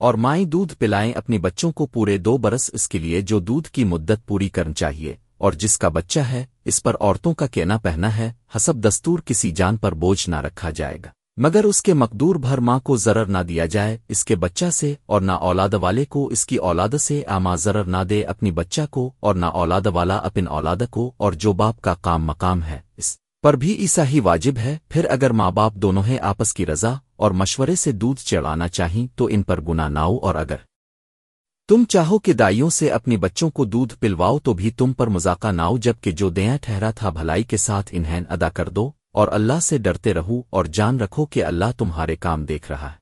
اور مائیں دودھ پلائیں اپنی بچوں کو پورے دو برس اس کے لیے جو دودھ کی مدت پوری کرنا چاہیے، اور جس کا بچہ ہے، اس پر عورتوں کا کہنا پہنا ہے، حسب دستور کسی جان پر بوجھ نہ رکھا جائے گا۔ مگر اس کے مقدور بھر ماں کو ضرر نہ دیا جائے اس کے بچہ سے، اور نہ اولاد والے کو اس کی اولاد سے آما ضرر نہ دے اپنی بچہ کو، اور نہ اولاد والا اپن اولاد کو، اور جو باپ کا کام مقام ہے، اس پر بھی ایسا ہی واجب ہے، پھر اگر ماں باپ دونوں ہیں آپس کی رضا اور مشورے سے دودھ چڑھانا چاہیں تو ان پر گنا ناؤ اور اگر تم چاہو کہ دائیوں سے اپنی بچوں کو دودھ پلواؤ تو بھی تم پر مذاقہ ناؤ جبکہ جو دیا ٹھہرا تھا بھلائی کے ساتھ انہیں ادا کر دو اور اللہ سے ڈرتے رہو اور جان رکھو کہ اللہ تمہارے کام دیکھ رہا ہے۔